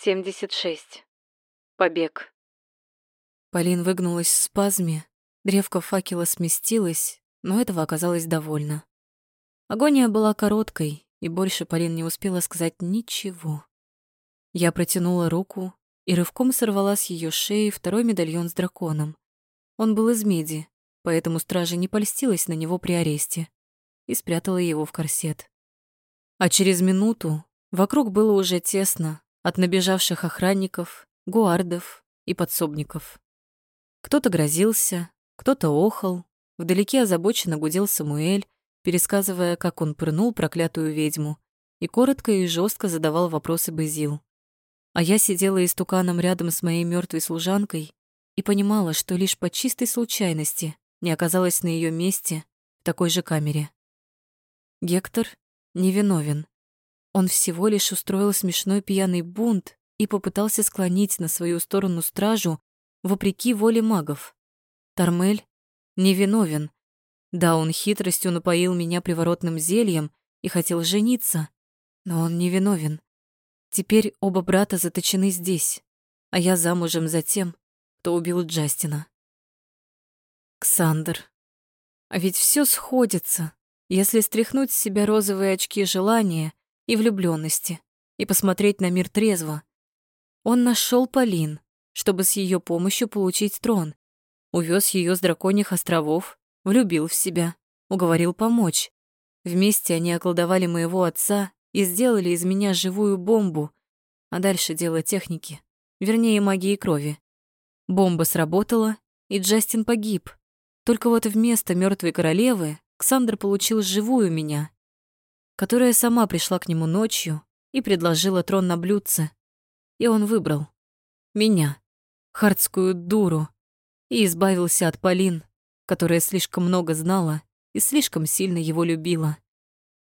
76. Побег. Полин выгнулась в спазме, древко факела сместилось, но этого оказалось довольно. Агония была короткой, и больше Полин не успела сказать ничего. Я протянула руку и рывком сорвала с ее шеи второй медальон с драконом. Он был из меди, поэтому стража не польстилась на него при аресте и спрятала его в корсет. А через минуту вокруг было уже тесно, от набежавших охранников, гуардов и подсобников. Кто-то грозился, кто-то охал, вдалеке озабоченно гудел Самуэль, пересказывая, как он пырнул проклятую ведьму, и коротко и жестко задавал вопросы Безил. А я сидела истуканом рядом с моей мертвой служанкой и понимала, что лишь по чистой случайности не оказалась на ее месте в такой же камере. Гектор невиновен. Он всего лишь устроил смешной пьяный бунт и попытался склонить на свою сторону стражу вопреки воле магов. Тармель невиновен. Да, он хитростью напоил меня приворотным зельем и хотел жениться, но он невиновен. Теперь оба брата заточены здесь, а я замужем за тем, кто убил Джастина. Ксандр. А ведь все сходится, если стряхнуть с себя розовые очки желания и влюбленности и посмотреть на мир трезво. Он нашел Полин, чтобы с ее помощью получить трон, увез ее с драконьих островов, влюбил в себя, уговорил помочь. Вместе они околдовали моего отца и сделали из меня живую бомбу, а дальше дело техники, вернее магии крови. Бомба сработала, и Джастин погиб. Только вот вместо мертвой королевы Ксандр получил живую меня, которая сама пришла к нему ночью и предложила трон на блюдце. И он выбрал меня, хардскую дуру, и избавился от Полин, которая слишком много знала и слишком сильно его любила.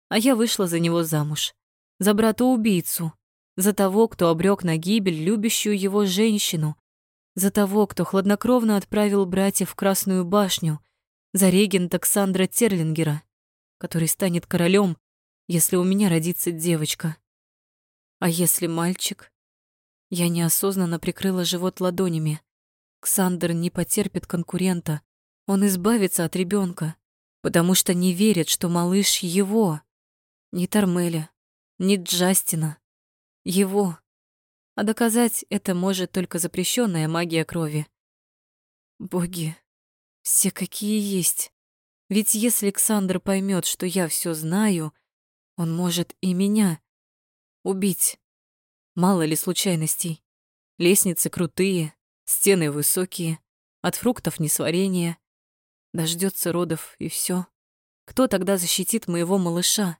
А я вышла за него замуж, за брата-убийцу, за того, кто обрек на гибель любящую его женщину, за того, кто хладнокровно отправил братьев в Красную башню, за регента Ксандра Терлингера, который станет королем если у меня родится девочка. А если мальчик? Я неосознанно прикрыла живот ладонями. Ксандр не потерпит конкурента. Он избавится от ребенка, потому что не верит, что малыш его. Ни Тармеля, ни Джастина. Его. А доказать это может только запрещенная магия крови. Боги, все какие есть. Ведь если Александр поймет, что я все знаю, он может и меня убить. Мало ли случайностей. Лестницы крутые, стены высокие, от фруктов несварение. Дождется родов и все. Кто тогда защитит моего малыша?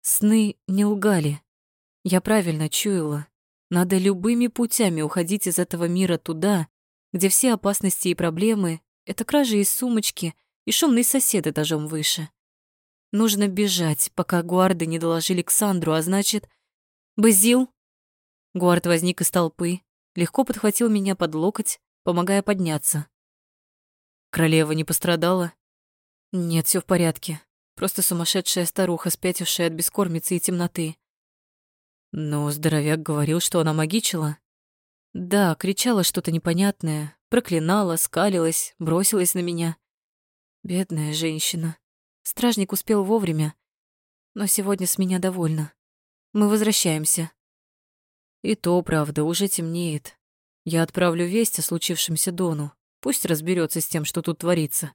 Сны не лгали. Я правильно чуяла. Надо любыми путями уходить из этого мира туда, где все опасности и проблемы — это кражи из сумочки и шумный сосед этажом выше. Нужно бежать, пока гуарды не доложили Ксандру, а значит... «Базил!» Гуард возник из толпы, легко подхватил меня под локоть, помогая подняться. Королева не пострадала? Нет, все в порядке. Просто сумасшедшая старуха, спятившая от бескормицы и темноты. Но здоровяк говорил, что она магичила. Да, кричала что-то непонятное, проклинала, скалилась, бросилась на меня. Бедная женщина. Стражник успел вовремя, но сегодня с меня довольна. Мы возвращаемся. И то, правда, уже темнеет. Я отправлю весть о случившемся Дону. Пусть разберется с тем, что тут творится.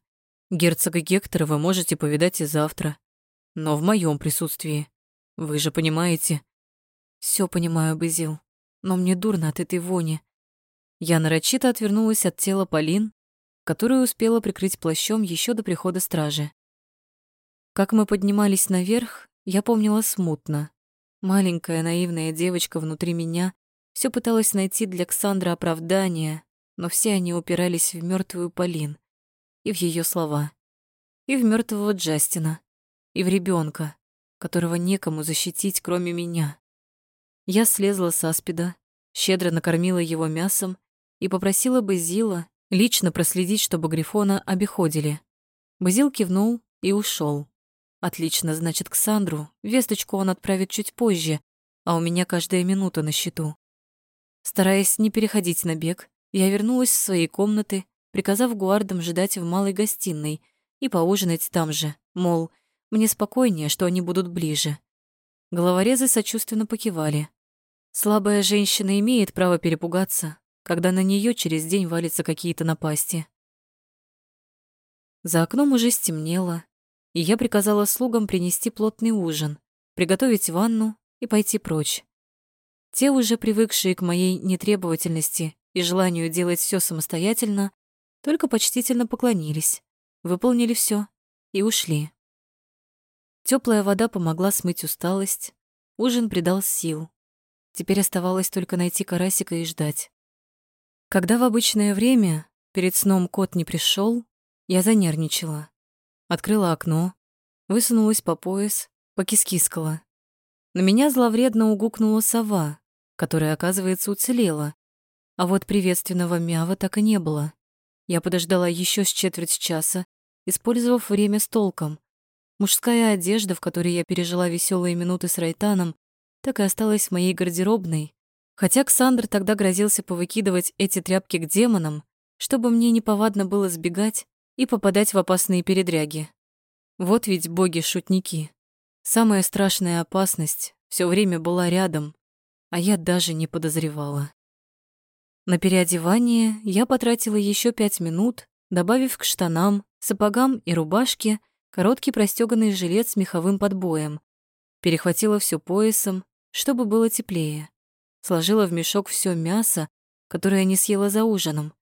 Герцога Гектора вы можете повидать и завтра. Но в моем присутствии. Вы же понимаете. Все понимаю, Безил. Но мне дурно от этой вони. Я нарочито отвернулась от тела Полин, которую успела прикрыть плащом еще до прихода стражи. Как мы поднимались наверх, я помнила смутно. Маленькая наивная девочка внутри меня все пыталась найти для Ксандра оправдание, но все они упирались в мертвую Полин и в ее слова, и в мертвого Джастина, и в ребенка, которого некому защитить, кроме меня. Я слезла с аспида, щедро накормила его мясом и попросила Базила лично проследить, чтобы Грифона обиходили. Базил кивнул и ушел. Отлично, значит, к Сандру весточку он отправит чуть позже, а у меня каждая минута на счету. Стараясь не переходить на бег, я вернулась в свои комнаты, приказав гуардам ждать в малой гостиной и поужинать там же, мол, мне спокойнее, что они будут ближе. Головорезы сочувственно покивали. Слабая женщина имеет право перепугаться, когда на нее через день валятся какие-то напасти. За окном уже стемнело, и я приказала слугам принести плотный ужин, приготовить ванну и пойти прочь. Те, уже привыкшие к моей нетребовательности и желанию делать все самостоятельно, только почтительно поклонились, выполнили все и ушли. Теплая вода помогла смыть усталость, ужин придал сил. Теперь оставалось только найти карасика и ждать. Когда в обычное время перед сном кот не пришел, я занервничала. Открыла окно, высунулась по пояс, покискискала. На меня зловредно угукнула сова, которая, оказывается, уцелела. А вот приветственного мява так и не было. Я подождала еще с четверть часа, использовав время с толком. Мужская одежда, в которой я пережила веселые минуты с Райтаном, так и осталась в моей гардеробной, хотя Ксандр тогда грозился повыкидывать эти тряпки к демонам, чтобы мне неповадно было сбегать и попадать в опасные передряги. Вот ведь боги-шутники. Самая страшная опасность все время была рядом, а я даже не подозревала. На переодевание я потратила еще пять минут, добавив к штанам, сапогам и рубашке короткий простёганный жилет с меховым подбоем. Перехватила все поясом, чтобы было теплее. Сложила в мешок все мясо, которое не съела за ужином.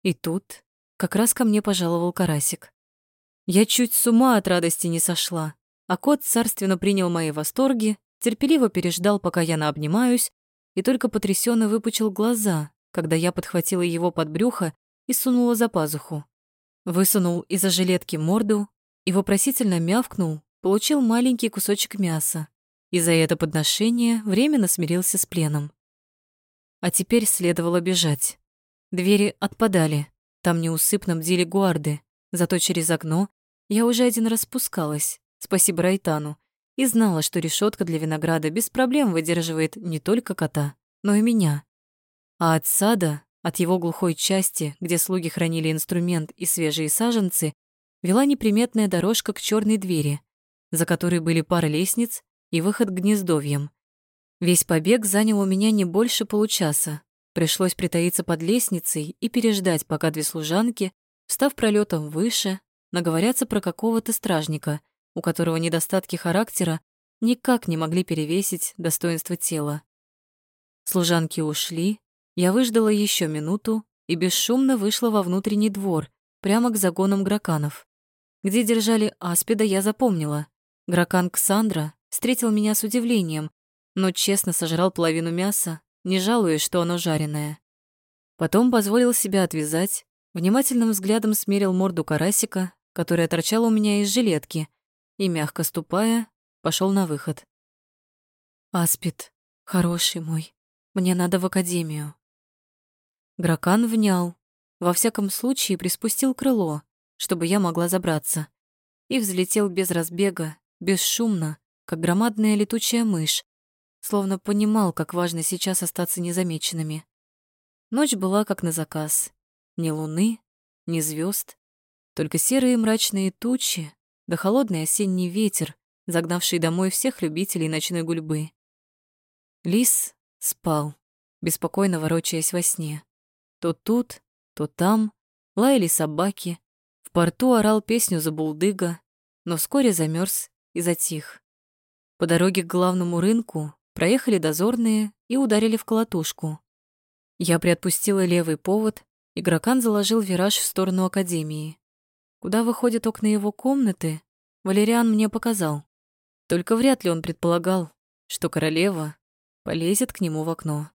И тут как раз ко мне пожаловал карасик. Я чуть с ума от радости не сошла, а кот царственно принял мои восторги, терпеливо переждал, пока я наобнимаюсь, и только потрясенно выпучил глаза, когда я подхватила его под брюхо и сунула за пазуху. Высунул из-за жилетки морду и вопросительно мявкнул, получил маленький кусочек мяса, и за это подношение временно смирился с пленом. А теперь следовало бежать. Двери отпадали, там неусыпно бдили гуарды, зато через окно я уже один раз спускалась, спасибо Райтану, и знала, что решетка для винограда без проблем выдерживает не только кота, но и меня. А от сада, от его глухой части, где слуги хранили инструмент и свежие саженцы, вела неприметная дорожка к черной двери, за которой были пара лестниц и выход к гнездовьям. Весь побег занял у меня не больше получаса. Пришлось притаиться под лестницей и переждать, пока две служанки, встав пролетом выше, наговорятся про какого-то стражника, у которого недостатки характера никак не могли перевесить достоинство тела. Служанки ушли, я выждала еще минуту и бесшумно вышла во внутренний двор, прямо к загонам граканов. Где держали аспида, я запомнила. Гракан Ксандра встретил меня с удивлением, но честно сожрал половину мяса, не жалуясь, что оно жареное. Потом позволил себя отвязать, внимательным взглядом смерил морду карасика, которая торчала у меня из жилетки, и, мягко ступая, пошел на выход. «Аспид, хороший мой, мне надо в академию». Гракан внял. Во всяком случае, приспустил крыло, чтобы я могла забраться. И взлетел без разбега, бесшумно, как громадная летучая мышь, словно понимал, как важно сейчас остаться незамеченными. Ночь была как на заказ. Ни луны, ни звезд, только серые мрачные тучи да холодный осенний ветер, загнавший домой всех любителей ночной гульбы. Лис спал, беспокойно ворочаясь во сне. То тут, то там лаяли собаки, в порту орал песню за булдыга, но вскоре замерз и затих. По дороге к главному рынку проехали дозорные и ударили в колотушку. Я приотпустила левый повод, и Гракан заложил вираж в сторону Академии. Куда выходят окна его комнаты, Валериан мне показал. Только вряд ли он предполагал, что королева полезет к нему в окно.